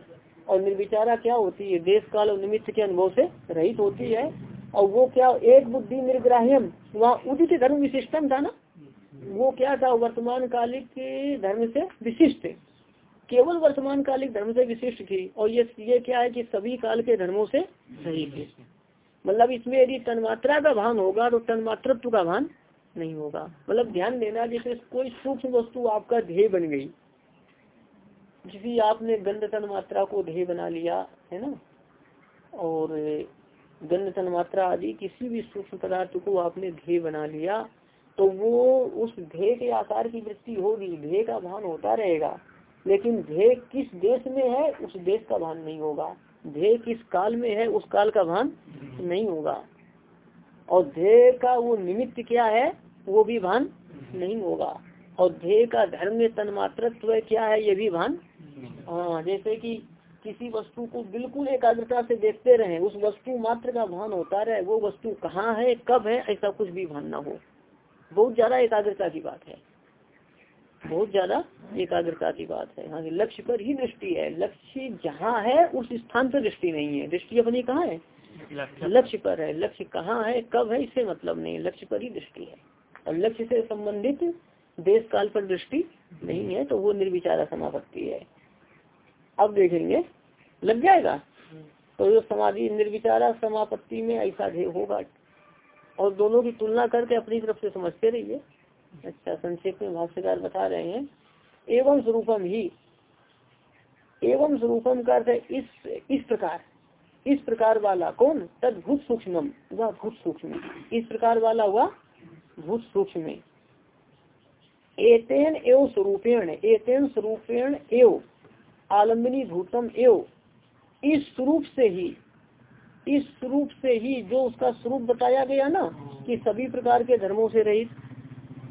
और निर्विचारा क्या होती है? देश काल और निमित्त के अनुभव से रहित होती है। और वो क्या एक बुद्धि निर्ग्राह्यम? वहाँ उदित धर्म विशिष्टम था ना? वो क्या था? वर्तमान कालिक धर्म से विशिष्ट केवल वर्तमान कालिक धर्म से विशिष्ट थी और ये ये क्या है कि सभी काल के धर्मों से सही थी। मतलब इसमें यदि तन्मात्रा का भान होगा तो तन्मात्रत्व का भान नहीं होगा। मतलब ध्यान देना जैसे कोई सूक्ष्म वस्तु आपका ध्येय बन गई। किसी आपने गंध तन मात्रा को ध्येय बना लिया, है ना? और गंध तन मात्रा आदि किसी भी सूक्ष्म पदार्थ को आपने ध्येय बना लिया तो वो उस ध्येय के आकार की वृत्ति होगी। ध्येय का भान होता रहेगा। लेकिन ध्येय किस देश में है, उस देश का भान नहीं होगा। ध्येय किस काल में है, उस काल का भान नहीं होगा। और ध्येय का वो निमित्त क्या है, वो भी भान नहीं होगा। और ध्येय का धर्म में तन्मात्रत्व क्या है, ये भी भान हाँ जैसे कि किसी वस्तु को बिल्कुल एकाग्रता से देखते रहे, उस वस्तु मात्र का भान होता रहे, वो वस्तु कहाँ है, कब है, ऐसा कुछ भी भान ना हो। बहुत ज़्यादा एकाग्रता की बात है। बहुत ज़्यादा एकाग्रता की बात है। हाँ लक्ष्य पर ही दृष्टि है। लक्ष्य जहाँ है, उस स्थान पर दृष्टि नहीं है। दृष्टि अपनी कहाँ है? लक्ष्य पर है। लक्ष्य कहाँ है, कब है, इससे मतलब नहीं लक्ष्य पर ही दृष्टि है। और लक्ष्य से संबंधित देश काल पर दृष्टि नहीं है तो वो निर्विचारा समापत्ति है। अब देखेंगे। लग जाएगा? तो जो समाधि निर्विचारा समापत्ति में ऐसा ध्येय होगा। और दोनों की तुलना करके अपनी तरफ़ से समझते रहिए। अच्छा संक्षेप में भाष्यकार बता रहे हैं। एवं स्वरूपम ही। एवं स्वरूपम का अर्थ इस इस प्रकार। इस प्रकार वाला कौन? तद भूत सूक्ष्म वह भूत सूक्ष्म। इस प्रकार वाला हुआ भूत सूक्ष्म। एतेन एव स्वरूपेण। एतेन स्वरूपेण एव। आलम्बनी भूतम एव। इस स्वरूप से ही, इस स्वरूप से ही जो उसका स्वरूप बताया गया ना, कि सभी प्रकार के धर्मों से रहित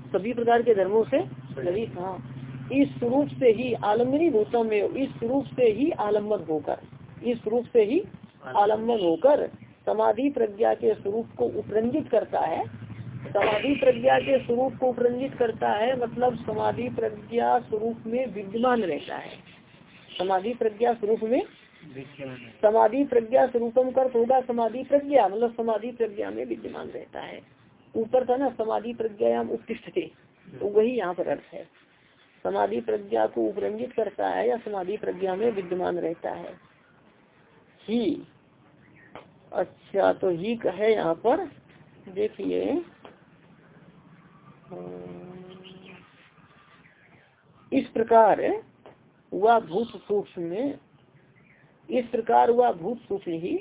सभी प्रकार के धर्मों से रहित हाँ। इस स्वरूप से ही आलम्बनी भूतम में इस स्वरूप से ही आलंबन होकर इस स्वरूप से ही आलंबन होकर समाधि प्रज्ञा के स्वरूप को उपरंजित करता है। समाधि प्रज्ञा के स्वरूप को उपरंजित करता है मतलब समाधि प्रज्ञा स्वरूप में विद्यमान रहता है। समाधि प्रज्ञा स्वरूप में समाधि प्रज्ञा स्वरूपम कर होगा समाधि प्रज्ञा मतलब समाधि प्रज्ञा में विद्यमान रहता है। ऊपर था ना, समाधि प्रज्ञायाम उत्कृष्ट थे तो वही यहाँ पर अर्थ है। समाधि प्रज्ञा को उपरंजित करता है या समाधि प्रज्ञा में विद्यमान रहता है? ही। अच्छा तो ही है यहाँ पर, देखिए। इस प्रकार वह भूत सूक्ष्म में, इस प्रकार वह भूत सूक्ष्म ही,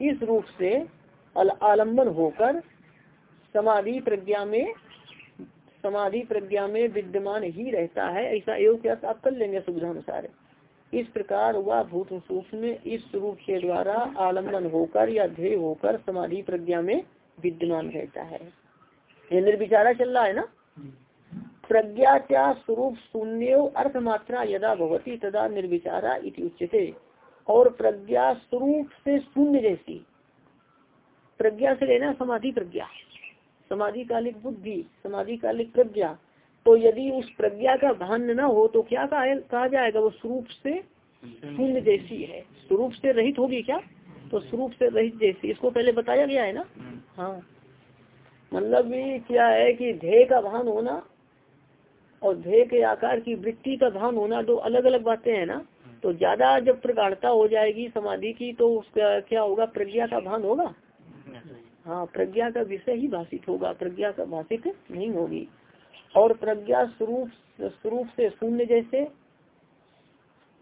इस रूप से आलंबन होकर समाधि प्रज्ञा में, समाधि प्रज्ञा में विद्यमान ही रहता है, ऐसा योग क्या आप कर लेंगे सुविधा अनुसार इस प्रकार वह भूत सूक्ष्म इस स्वरूप के द्वारा आलंबन होकर या ध्येय होकर समाधि प्रज्ञा में विद्यमान रहता है। ये निर्विचारा चल रहा है ना? प्रज्ञा क्या स्वरूप शून्य अर्थ मात्रा यदा भवती तदा निर्विचारा इति उच्चते और प्रज्ञा स्वरूप से शून्य जैसी। प्रज्ञा से लेना समाधि प्रज्ञा। समाधि कालिक बुद्धि समाधि कालिक प्रज्ञा। तो यदि उस प्रज्ञा का भान न हो तो क्या कहा जाएगा? वो स्वरूप से शून्य जैसी है। स्वरूप से रहित होगी क्या? तो स्वरूप से रहित जैसी। इसको पहले बताया गया है ना? हाँ। मतलब ये क्या है कि ध्येय का भान होना और ध्येय के आकार की वृत्ति का भान होना दो अलग अलग बातें हैं ना? तो ज़्यादा जब प्रगाढ़ता हो जाएगी समाधि की तो उसका क्या होगा? प्रज्ञा का भान होगा? हाँ प्रज्ञा का विषय ही भाषित होगा प्रज्ञा का भाषित नहीं होगी। और प्रज्ञा स्वरूप स्वरूप से शून्य जैसे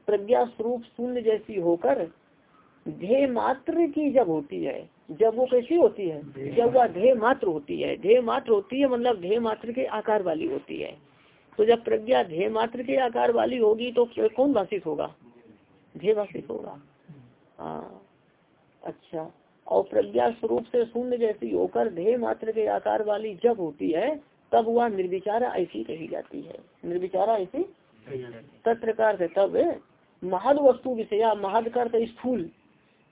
प्रज्ञा स्वरूप शून्य जैसी होकर ध्येय मात्र की जब होती है जब वो कैसी होती है? जब वह ध्येय मात्र होती है। ध्येय मात्र होती है मतलब ध्येय मात्र के आकार वाली होती है। तो जब प्रज्ञा ध्येय मात्र के आकार वाली होगी तो कौन भाषित होगा? ध्येय भाषित होगा। हाँ अच्छा। और प्रज्ञा स्वरूप से शून्य जैसी होकर ध्येय मात्र के आकार वाली जब होती है, तब वह निर्विचारा ऐसी कही जाती है। निर्विचारा ऐसी तत्कार से तब महद वस्तु विषया, महद कर स्थूल।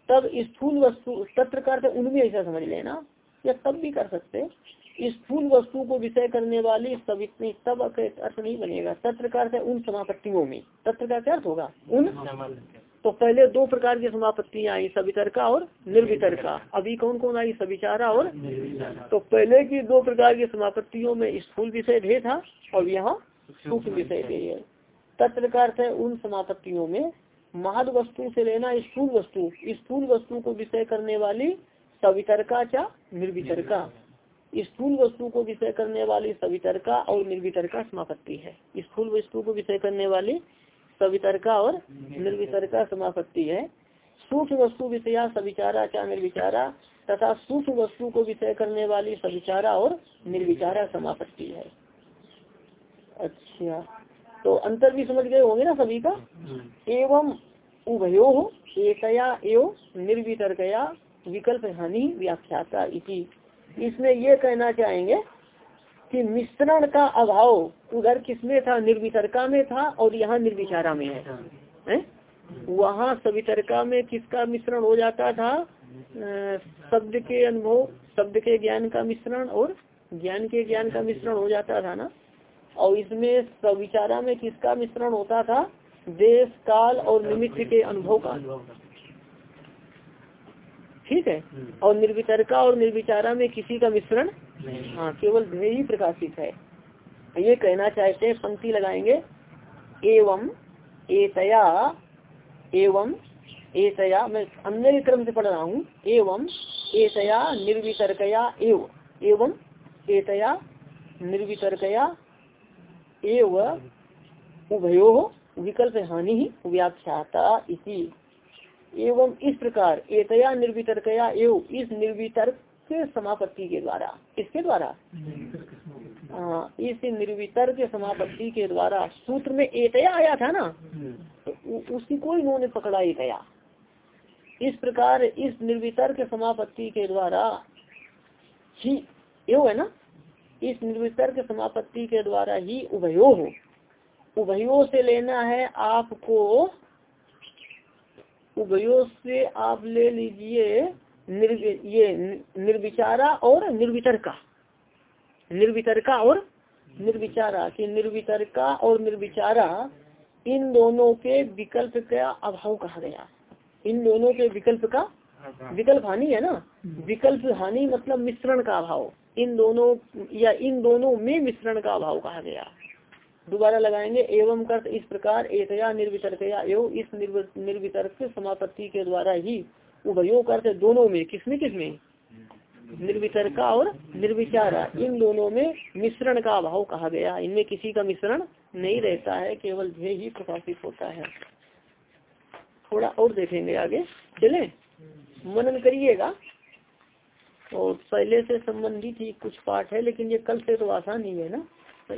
तब स्थूल वस्तु तत्र से उनमें ऐसा समझ लेना, या तब भी कर सकते। स्थूल वस्तु को विषय करने वाली सवित्री तब अर्थ नहीं बनेगा। तत्र से उन समापत्तियों में तत्र का क्या अर्थ होगा, उन तो पहले दो प्रकार की समापत्तियाँ आई सवितरका और निर्वितरका। अभी कौन कौन आई? सविचारा और तो पहले की दो प्रकार की समापत्तियों में स्थूल विषय ध्येय था और यहाँ सूक्ष्म विषय ध्येय है तत्र का अर्थ है उन समापत्तियों में महद वस्तु से लेना स्थूल वस्तु स्थूल वस्तु को विषय करने वाली सवितरका क्या निर्वितरका। स्थूल वस्तु को विषय करने वाली सवितरका और निर्वितरका समापत्ति है। स्थूल वस्तु को विषय करने वाली सवितरका और निर्वितरका समापत्ति है। सूक्ष्म वस्तु विषया सविचारा क्या निर्विचारा तथा सूक्ष्म वस्तु को विषय करने वाली सविचारा और निर्विचारा समापत्ति है। अच्छा तो अंतर भी समझ गए होंगे ना सभी का? एवं उभयो एकया एवं निर्वितरकया विकल्प हानि व्याख्याता इसी इसमें ये कहना चाहेंगे कि मिश्रण का अभाव उधर किसमें था? निर्वितरका में था और यहाँ निर्विचारा में है, है? वहाँ सवितरका में किसका मिश्रण हो जाता था? शब्द के अनुभव शब्द के ज्ञान का मिश्रण और ज्ञान के ज्ञान का मिश्रण हो जाता था ना? और इसमें सविचारा में किसका मिश्रण होता था? देश काल और निमित्त के अनुभव का। ठीक है? और निर्वितरका और निर्विचारा में किसी का मिश्रण हाँ केवल ध्येय ही प्रकाशित है। ये कहना चाहते हैं पंक्ति लगाएँगे। एवं एतया एवं एतया मैं अन्य क्रम से पढ़ रहा हूँ। एवं एतया निर्वितर्कया एव एवं एतया निर्वितर्कया एव उभयो विकल्प हानि व्याख्याता इसी एवं इस प्रकार एतया निर्वितर्कया एव इस निर्वितर्क समापत्ति के द्वारा। इसके द्वारा? हाँ इस निर्वितर के समापत्ति के द्वारा। सूत्र में एतया आया था ना? तो उसी को इन्होंने पकड़ा एतया। इस प्रकार इस निर्वितर के समापत्ति के द्वारा ही यो है ना? इस निर्वितर के समापत्ति के द्वारा ही उभयो हो। उभयो से लेना है आपको उभयो से आप ले लीजिए निर्वि ये निर्विचारा और निर्वितरका। निर्वितरका और निर्विचारा कि निर्वितरका और निर्विचारा इन दोनों के विकल्प का अभाव कहा गया। इन दोनों के विकल्प का विकल्प हानि है ना? विकल्प हानि मतलब मिश्रण का अभाव। इन दोनों या इन दोनों में मिश्रण का अभाव कहा गया। दोबारा लगाएँगे, एवं कर्त इस प्रकार एकया निर्वितर्कया एवं इस निर्वितर्क समापत्ति के द्वारा ही उभयो करते दोनों में, किसमें किसमें? निर्वितरका और निर्विचारा। इन दोनों में मिश्रण का अभाव कहा गया। इनमें किसी का मिश्रण नहीं रहता है, केवल ध्येय ही प्रकाशित होता है। थोड़ा और देखेंगे आगे। चले? मनन करिएगा। और पहले से संबंधित ही कुछ पाठ है, लेकिन ये कल से तो आसान ही है ना।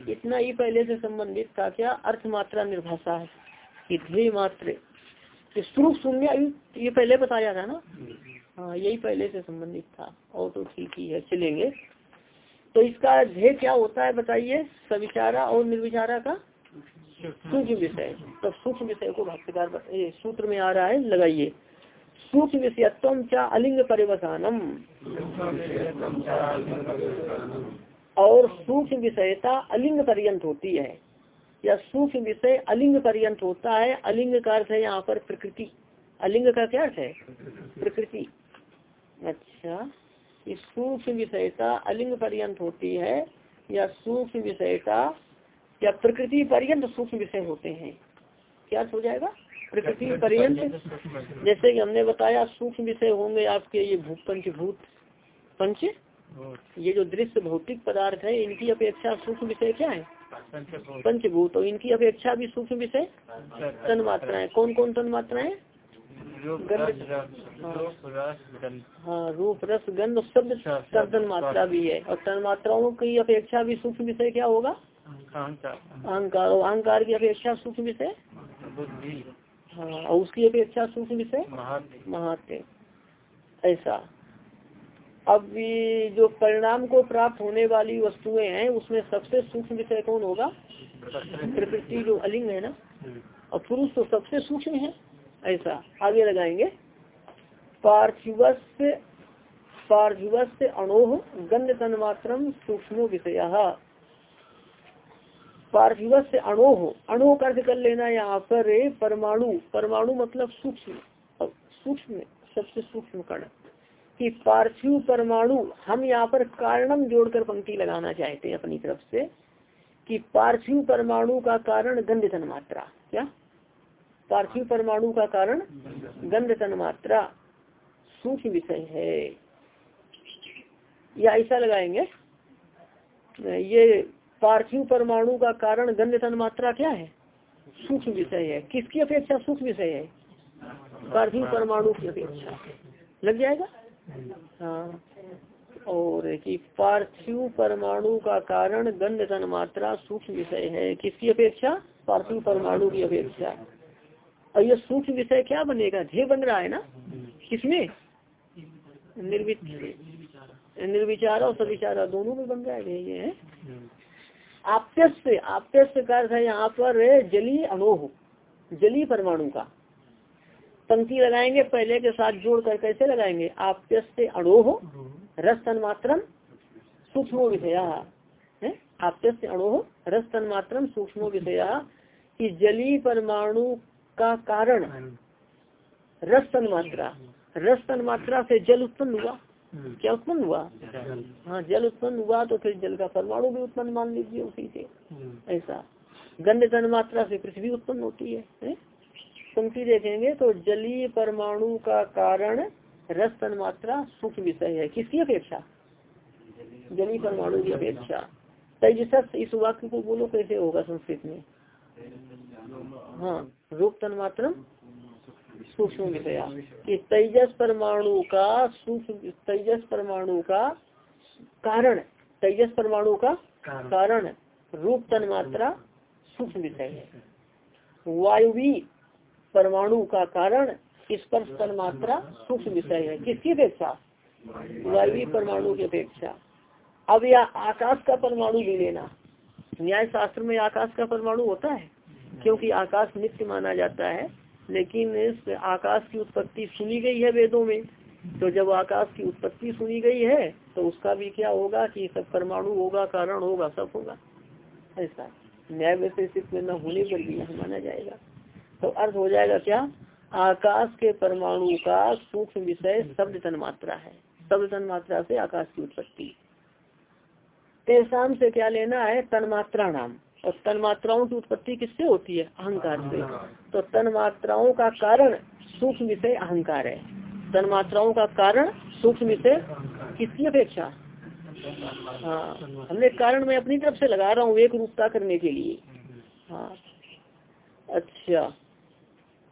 इतना ही पहले से संबंधित था क्या? अर्थ मात्रा निर्भाषा है। कि ध्येय मात्र स्वरूप शून्य ये पहले बताया था ना? हाँ यही पहले से संबंधित था। और तो ठीक ही है, चलेंगे। तो इसका ध्येय क्या होता है बताइए? सविचारा और निर्विचारा का सूक्ष्म विषय। तो सूक्ष्म विषय को भाष्यकार सूत्र में आ रहा है, लगाइए। सूक्ष्म विषयत्व चा अलिंग परिवसानम और सूक्ष्म विषयता अलिंग पर्यंत होती है। या सूक्ष्म विषय अलिंग पर्यंत होता है, अलिंग का अर्थ है यहाँ पर प्रकृति। अलिंग का क्या अर्थ है? प्रकृति। अच्छा इस सूक्ष्म विषयता अलिंग पर्यंत होती है, या सूक्ष्म विषयता, या प्रकृति पर्यंत सूक्ष्म विषय होते हैं। क्या हो जाएगा? प्रकृति पर्यंत। जैसे कि हमने बताया, सूक्ष्म विषय होंगे आपके ये भू पंचभूत। पंच? ये जो दृश्य भौतिक पदार्थ है इनकी अपेक्षा सूक्ष्म विषय क्या है? पंचभूत। और इनकी अपेक्षा भी सूक्ष्म विषय? तन मात्राएँ कौन कौन तन मात्राएँ? हाँ। रूप रस गंध शब्द तन मात्रा भी है। और तन मात्राओं की अपेक्षा भी सूक्ष्म विषय क्या होगा? अहंकार। और अहंकार की अपेक्षा सूक्ष्म विषय? हाँ और उसकी अपेक्षा सूक्ष्म विषय? महात्म ऐसा। अब जो परिणाम को प्राप्त होने वाली वस्तुएँ हैं, उसमें सबसे सूक्ष्म विषय कौन होगा? प्रकृति जो अलिंग है ना? और पुरुष तो सबसे सूक्ष्म है, ऐसा। आगे लगाएँगे। पार्थिवस्य पार्थिवस्य अणोह गंध तन्मात्र सूक्ष्म विषय। पार्थिव से अणोह अणो अर्थ कर लेना यहाँ पर परमाणु। परमाणु मतलब सूक्ष्म। सूक्ष्म, सबसे सूक्ष्म कण। कि पार्थिव परमाणु हम यहाँ पर कारणम जोड़कर पंक्ति लगाना चाहते हैं अपनी तरफ़ से, कि पार्थिव परमाणु का कारण गंध तन मात्रा, क्या? पार्थिव परमाणु का कारण गंध तन मात्रा, सूक्ष्म विषय है। या ऐसा लगाएँगे, ये पार्थिव परमाणु का कारण गंध तन मात्रा क्या है? सूक्ष्म विषय है। किसकी अपेक्षा सूक्ष्म विषय है? पार्थिव परमाणु की अपेक्षा। लग जाएगा? हाँ। और कि पार्थिव परमाणु का कारण गंध तन मात्रा सूक्ष्म विषय है। किसकी अपेक्षा? पार्थिव परमाणु की अपेक्षा। और ये सूक्ष्म विषय क्या बनेगा? ध्येय बन रहा है ना? किसमें? निर्विचार और सविचारा। दोनों में बन रहा है, ये है। आप्यस्य आप्यस्य का अर्थ है यहाँ पर जली अनोह जली परमाणु का। पंक्ति लगाएँगे पहले के साथ जोड़ कर कैसे लगाएँगे? आप्यस्य अणोह रस तन्मात्रम सूक्ष्म विषया आप्यस्य अणोह रस तन्मात्रम सूक्ष्म विषया कि जली परमाणु का कारण रस तन मात्रा। रस तन मात्रा से जल उत्पन्न हुआ। क्या उत्पन्न हुआ? हाँ जल उत्पन्न हुआ तो फिर जल का परमाणु भी उत्पन्न मान लीजिए उसी से। ऐसा। गंध तन मात्रा से पृथ्वी उत्पन्न होती है? पंक्ति देखेंगे तो जलीय परमाणु का कारण रस तन मात्रा सुख विषय है। किसकी अपेक्षा? जलीय परमाणु की अपेक्षा। तेजस इस वाक्य को बोलो कैसे होगा संस्कृत में? हाँ रूप तन मात्र सूक्ष्म विषया। कि तेजस परमाणु का सूक्ष्म तेजस परमाणु का कारण तेजस परमाणु का कारण। रूप तन मात्रा सूक्ष्म विषय है। वायुवी परमाणु का कारण स्पर्श तन मात्रा सूक्ष्म विषय है। किसकी अपेक्षा? वायु परमाणु की अपेक्षा। अब यह आकाश का परमाणु भी लेना। न्याय शास्त्र में आकाश का परमाणु होता है, क्योंकि आकाश नित्य माना जाता है, लेकिन इस आकाश की उत्पत्ति सुनी गई है वेदों में। तो जब आकाश की उत्पत्ति सुनी गई है तो उसका भी क्या होगा कि सब परमाणु होगा, कारण होगा, सब होगा। ऐसा। न्याय वैशेषिक में न होने पर भी माना जाएगा। तो अर्थ हो जाएगा क्या? आकाश के परमाणु का सूक्ष्म विषय शब्द तन मात्रा है। शब्द तन मात्रा से आकाश की उत्पत्ति। तेसाम से क्या लेना है? तन्मात्रा नाम। और तन मात्राओं की उत्पत्ति किससे होती है? अहंकार से। तो तन मात्राओं का कारण सूक्ष्म विषय अहंकार है। तन मात्राओं का कारण सूक्ष्म विषय किसकी अपेक्षा? हाँ हमने कारण मैं अपनी तरफ़ से लगा रहा हूँ एक रूपता करने के लिए। हाँ अच्छा।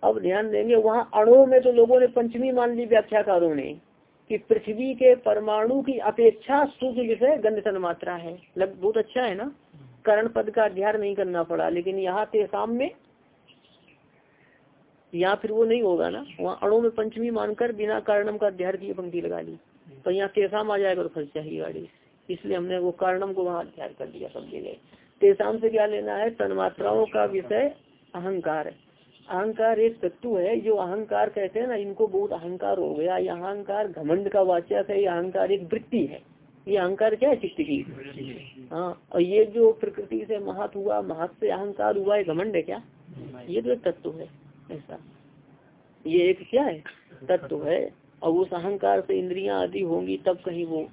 अब ध्यान देंगे, वहाँ अणु में तो लोगों ने पंचमी मान ली व्याख्याकारों ने, कि पृथ्वी के परमाणु की अपेक्षा सूक्ष्म विषय गंध तन मात्रा है। लग, बहुत अच्छा है ना? करण पद का अध्ययन नहीं करना पड़ा, लेकिन यहाँ तेसाम में यहाँ फिर वो नहीं होगा ना? वहाँ अणु में पंचमी मानकर बिना कारणम का अध्याय की पंक्ति लगा ली। तो यहाँ तेसाम आ जाएगा तो फंस जाएगी गाड़ी। इसलिए हमने वो कारणम को वहाँ अध्ययन कर दिया सब जगह। तेसाम से क्या लेना है? तन्मात्राओं का विषय अहंकार अहंकार एक तत्व है, जो अहंकार कहते हैं ना, इनको बहुत अहंकार हो गया। ये अहंकार घमंड का वाचक है, ये अहंकार एक वृत्ति है। ये अहंकार क्या है चित्त की? हाँ और ये जो प्रकृति से महत हुआ, महत से अहंकार हुआ है घमंड है क्या? ये तो एक तत्व है, ऐसा। ये एक क्या है? तत्व है। और उस अहंकार से इंद्रियाँ आदि होंगी, तब कहीं वो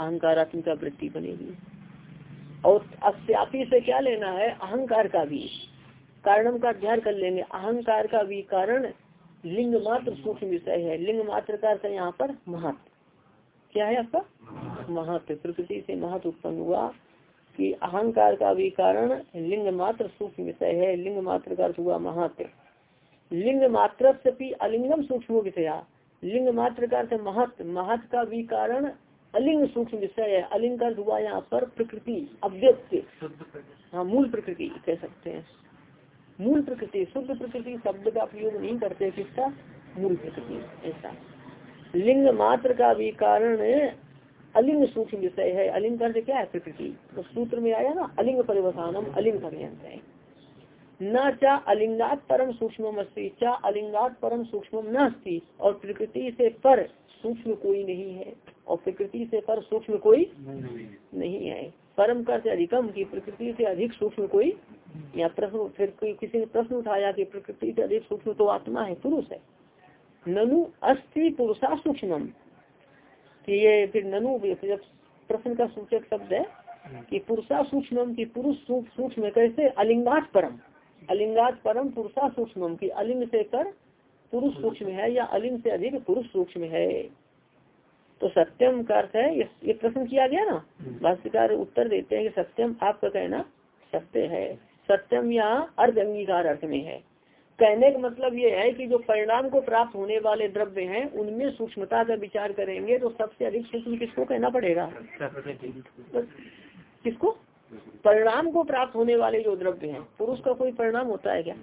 अहंकारात्मिका वृत्ति बनेगी। और अस्यापी से क्या लेना है? अहंकार का भी। कारणम का अध्ययन कर लेंगे अहंकार का भी कारण लिंग मात्र सूक्ष्म विषय है। लिंग मात्र का अर्थ यहाँ पर महत्व। क्या है आपका? महत्व। प्रकृति से महत्व उत्पन्न हुआ कि अहंकार का भी कारण लिंग मात्र सूक्ष्म विषय है। लिंग मात्र का अर्थ हुआ महत्व। लिंग मात्र अलिंगम सूक्ष्म विषया। लिंग मात्र का अर्थ महत्व। महत्व का भी कारण अलिंग सूक्ष्म विषय है। अलिंग का अर्थ हुआ यहाँ पर प्रकृति, अव्यक्त। हाँ मूल प्रकृति कह सकते हैं। मूल प्रकृति शुद्ध प्रकृति शब्द का प्रयोग नहीं करते किसका? मूल प्रकृति ऐसा। लिंग मात्र का भी कारण अलिंग सूक्ष्म विषय है। अलिंग का क्या है? प्रकृति। तो सूत्र में आया ना अलिंग परिवसानम अलिंग पर्यंत है न चा अलिंगात परम सूक्ष्म अस्ती चा अलिंगात परम सूक्ष्म न अस्ती। और प्रकृति से पर सूक्ष्म कोई नहीं है। और प्रकृति से पर सूक्ष्म कोई नहीं है। परम कर से अधिकम की प्रकृति से अधिक सूक्ष्म कोई या प्रश्न फिर कोई किसी ने प्रश्न उठाया कि प्रकृति से अधिक सूक्ष्म तो आत्मा है पुरुष है। ननु अस्थि पुरुषा सूक्ष्म ये फिर ननु जब प्रश्न का सूचक शब्द है कि पुरुषा सूक्ष्म की पुरुष सूक्ष्म कैसे? अलिंगात परम। अलिंगात परम पुरुषा सूक्ष्म की अलिंग से कर पुरुष सूक्ष्म है या अलिंग से अधिक पुरुष सूक्ष्म है? तो सत्यम का अर्थ है ये प्रश्न किया गया ना? भाष्यकार उत्तर देते हैं कि सत्यम आपका कहना सत्य है। सत्यम यहाँ अर्ध अंगीकार अर्थ में है। कहने का मतलब ये है कि जो परिणाम को प्राप्त होने वाले द्रव्य हैं उनमें सूक्ष्मता का विचार करेंगे तो सबसे अधिक सूक्ष्म किसको कहना पड़ेगा? किसको? परिणाम को प्राप्त होने वाले जो द्रव्य हैं। पुरुष का कोई परिणाम होता है क्या?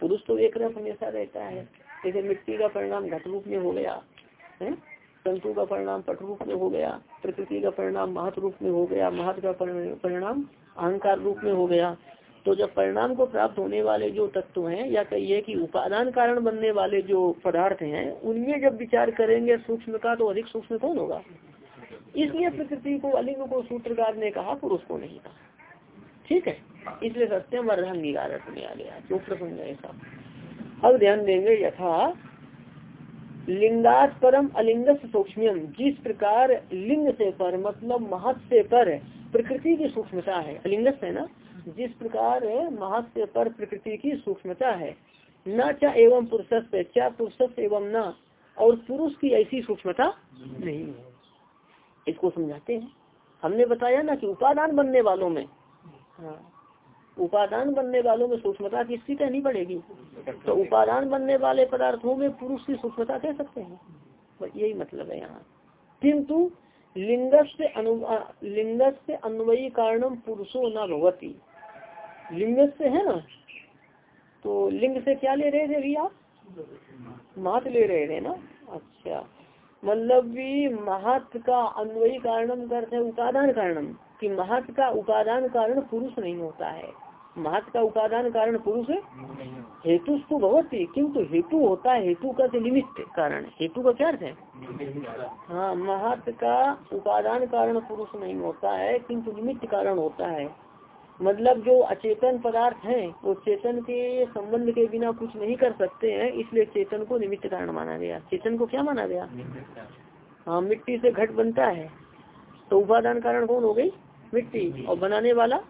पुरुष तो एक रस हमेशा रहता है। जैसे मिट्टी का परिणाम घट रूप में हो गया है? तंतु का परिणाम पट रूप में हो गया प्रकृति का परिणाम महत रूप में हो गया महत का परिणाम अहंकार रूप में हो गया। तो जब परिणाम को प्राप्त होने वाले जो तत्व हैं, या कहिए कि उपादान कारण बनने वाले जो पदार्थ हैं, उनमें जब विचार करेंगे सूक्ष्म का तो अधिक सूक्ष्म कौन होगा? इसलिए प्रकृति को, अलिंग को सूत्रकार ने कहा, पुरुष को नहीं कहा। ठीक है? इसलिए सत्यम अर्धंगीकार में आ गया जो प्रसंग ऐसा अब ध्यान देंगे यथा लिंगात परम अलिंग सूक्ष्म जिस प्रकार लिंग से पर मतलब महत से पर, प्रकृति की सूक्ष्मता है। अलिंगस है ना? जिस प्रकार महत्व पर प्रकृति की सूक्ष्मता है, न चा एवं पुरुष से क्या पुरुष एवं न, और पुरुष की ऐसी सूक्ष्मता नहीं है। इसको समझाते हैं। हमने बताया ना कि उपादान बनने वालों में हाँ उपादान बनने वालों में सूक्ष्मता किसकी कहनी पड़ेगी तो उपादान बनने वाले पदार्थों में पुरुष की सूक्ष्मता कह सकते हैं। यही मतलब है यहाँ। किंतु लिंग से अनु लिंग से अन्वयी कारणम पुरुषो न भगवती लिंग से है ना? तो लिंग से क्या ले रहे थे अभी आप महत ले रहे थे ना? अच्छा। मतलब भी महत का अन्वयी कारणम करते हैं, उपादान कारणम। कि महत का उपादान कारण पुरुष नहीं होता है। महत का उपादान कारण पुरुष हेतु तो बहुत ही किंतु हेतु होता है, हेतु का निमित्त कारण। हेतु का क्या अर्थ है? हाँ महत का उपादान कारण पुरुष नहीं होता है, किंतु निमित्त कारण होता है। मतलब जो अचेतन पदार्थ हैं, वो चेतन के संबंध के बिना कुछ नहीं कर सकते हैं, इसलिए चेतन को निमित्त कारण माना गया। चेतन को क्या माना गया? हाँ मिट्टी से घट बनता है। तो उपादान कारण कौन हो गई? मिट्टी। और बनाने वाला?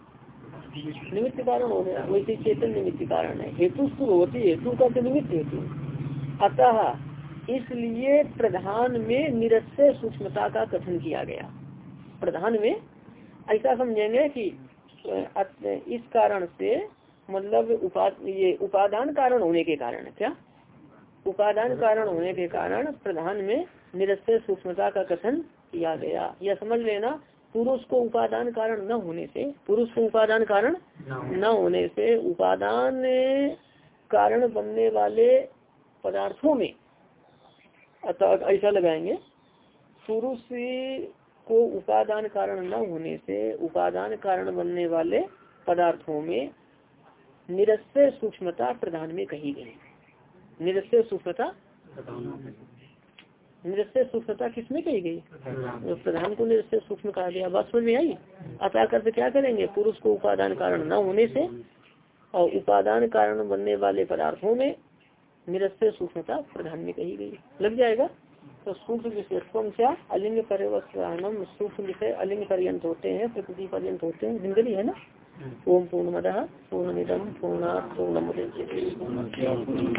निमित्त कारण हो गया। वैसे चेतन निमित्त कारण है। हेतु होती हेतु का तो निमित्त हेतु। अतः इसलिए प्रधान में निरस्य सूक्ष्मता का कथन किया गया। प्रधान में ऐसा समझेंगे कि इस कारण से मतलब ये उपादान कारण होने के कारण क्या? उपादान कारण होने के कारण प्रधान में निरस्य सूक्ष्मता का कथन किया गया। यह समझ लेना, पुरुष को उपादान कारण न होने से, पुरुष को उपादान कारण न होने से उपादान कारण बनने वाले पदार्थों में, अतः ऐसा लगाएँगे, पुरुष को उपादान कारण न होने से उपादान कारण बनने वाले पदार्थों में निरस्य सूक्ष्मता प्रधान में कही गई। निरस्य सूक्ष्मता? निरस्य सूक्ष्मता किसमें कही गई? तो प्रधान को निरस्य सूक्ष्म कहा गया। बात समझ में आई? अतः कर क्या करेंगे? पुरुष को उपादान कारण न होने से और उपादान कारण बनने वाले पदार्थों में निरस्य सूक्ष्मता प्रधान में कही गई। लग जाएगा? तो सूक्ष्म विशेषत्व से अलिंग परिवर्तनम सूक्ष्म विषय अलिंग पर्यंत होते हैं प्रकृति पर्यंत होते हैं ज़िंदगी है ना? ओम पूर्ण मद पूर्ण निदम पूर्णा पूर्ण